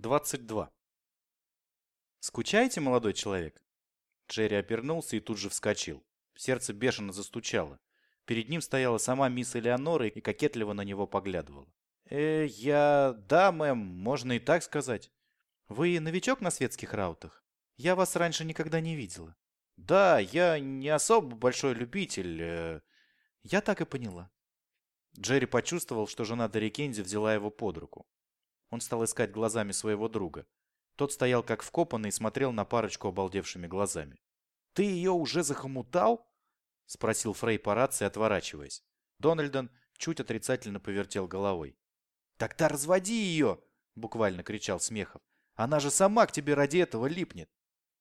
22. «Скучаете, молодой человек?» Джерри обернулся и тут же вскочил. Сердце бешено застучало. Перед ним стояла сама мисс Элеонора и кокетливо на него поглядывала. «Э, я... да, мэм, можно и так сказать. Вы новичок на светских раутах? Я вас раньше никогда не видела». «Да, я не особо большой любитель. Э... Я так и поняла». Джерри почувствовал, что жена Дерри Кензи взяла его под руку. Он стал искать глазами своего друга. Тот стоял как вкопанный и смотрел на парочку обалдевшими глазами. «Ты ее уже захомутал?» — спросил Фрей по рации, отворачиваясь. Дональдон чуть отрицательно повертел головой. «Тогда разводи ее!» — буквально кричал Смехов. «Она же сама к тебе ради этого липнет!»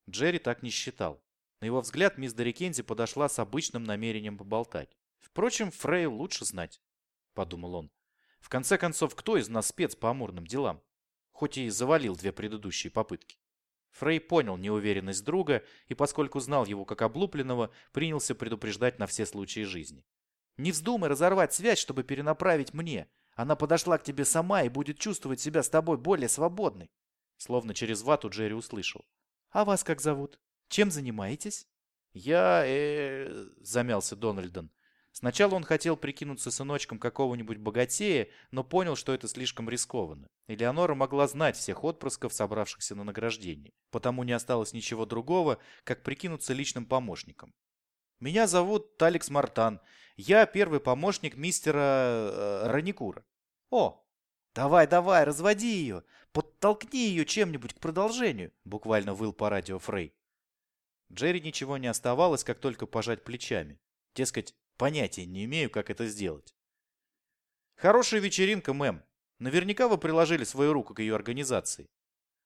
Джерри так не считал. На его взгляд, мисс Дорикензи подошла с обычным намерением поболтать. Впрочем, Фрею лучше знать, — подумал он. В конце концов, кто из нас спец по амурным делам? Хоть и завалил две предыдущие попытки. Фрей понял неуверенность друга и, поскольку знал его как облупленного, принялся предупреждать на все случаи жизни. «Не вздумай разорвать связь, чтобы перенаправить мне. Она подошла к тебе сама и будет чувствовать себя с тобой более свободной». Словно через вату Джерри услышал. «А вас как зовут? Чем занимаетесь?» «Я... э...» — замялся Дональдон. Сначала он хотел прикинуться сыночком какого-нибудь богатея, но понял, что это слишком рискованно. Элеонора могла знать всех отпрысков, собравшихся на награждении, потому не осталось ничего другого, как прикинуться личным помощником. «Меня зовут Алекс Мартан. Я первый помощник мистера э, Раникура». «О, давай, давай, разводи ее, подтолкни ее чем-нибудь к продолжению», буквально выл по радио Фрей. Джерри ничего не оставалось, как только пожать плечами. Дескать, Понятия не имею, как это сделать. Хорошая вечеринка, мэм. Наверняка вы приложили свою руку к ее организации.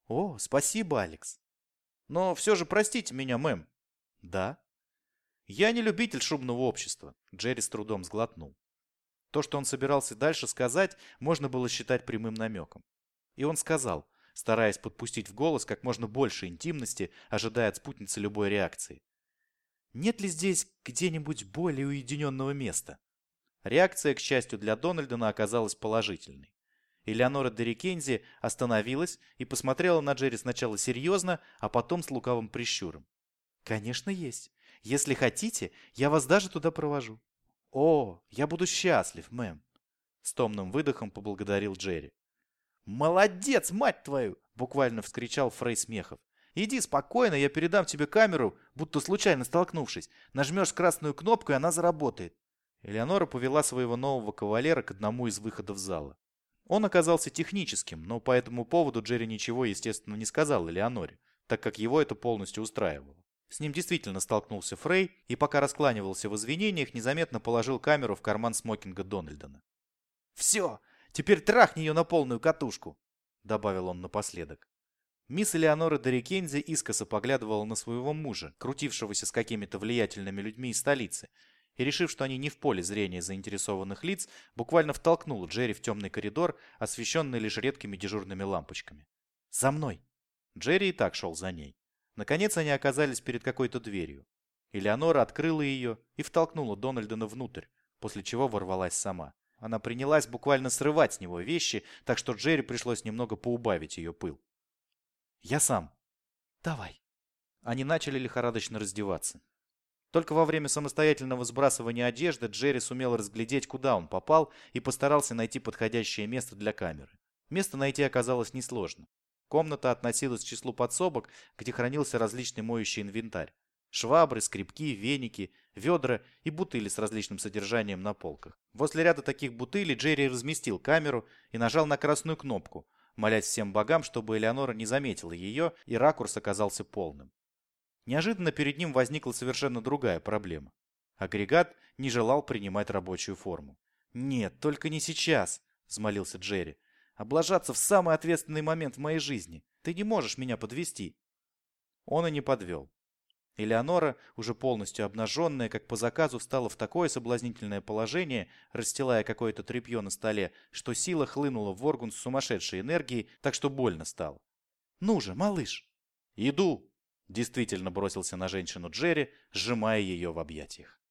О, спасибо, Алекс. Но все же простите меня, мэм. Да. Я не любитель шумного общества. Джерри с трудом сглотнул. То, что он собирался дальше сказать, можно было считать прямым намеком. И он сказал, стараясь подпустить в голос как можно больше интимности, ожидая от спутницы любой реакции. Нет ли здесь где-нибудь более уединенного места? Реакция, к счастью для Дональдона, оказалась положительной. Элеонора Дерикензи остановилась и посмотрела на Джерри сначала серьезно, а потом с лукавым прищуром. «Конечно есть. Если хотите, я вас даже туда провожу». «О, я буду счастлив, мэм!» С томным выдохом поблагодарил Джерри. «Молодец, мать твою!» — буквально вскричал Фрей Смехов. Иди спокойно, я передам тебе камеру, будто случайно столкнувшись. Нажмешь красную кнопку, и она заработает. Элеонора повела своего нового кавалера к одному из выходов зала. Он оказался техническим, но по этому поводу Джерри ничего, естественно, не сказал Элеоноре, так как его это полностью устраивало. С ним действительно столкнулся Фрей, и пока раскланивался в извинениях, незаметно положил камеру в карман смокинга Дональдона. «Все, теперь трахни ее на полную катушку», — добавил он напоследок. Мисс Элеонора Дорикензи искоса поглядывала на своего мужа, крутившегося с какими-то влиятельными людьми из столицы, и, решив, что они не в поле зрения заинтересованных лиц, буквально втолкнула Джерри в темный коридор, освещенный лишь редкими дежурными лампочками. «За мной!» Джерри и так шел за ней. Наконец они оказались перед какой-то дверью. Элеонора открыла ее и втолкнула Дональдона внутрь, после чего ворвалась сама. Она принялась буквально срывать с него вещи, так что Джерри пришлось немного поубавить ее пыл. Я сам. Давай. Они начали лихорадочно раздеваться. Только во время самостоятельного сбрасывания одежды Джерри сумел разглядеть, куда он попал, и постарался найти подходящее место для камеры. Место найти оказалось несложно. Комната относилась к числу подсобок, где хранился различный моющий инвентарь. Швабры, скребки, веники, ведра и бутыли с различным содержанием на полках. Возле ряда таких бутылей Джерри разместил камеру и нажал на красную кнопку, молясь всем богам, чтобы Элеонора не заметила ее, и ракурс оказался полным. Неожиданно перед ним возникла совершенно другая проблема. Агрегат не желал принимать рабочую форму. «Нет, только не сейчас», — взмолился Джерри. «Облажаться в самый ответственный момент в моей жизни. Ты не можешь меня подвести. Он и не подвел. Элеонора, уже полностью обнаженная, как по заказу, встала в такое соблазнительное положение, расстилая какое-то тряпье на столе, что сила хлынула в орган с сумасшедшей энергией, так что больно стало. «Ну же, малыш!» «Иду!» – действительно бросился на женщину Джерри, сжимая ее в объятиях.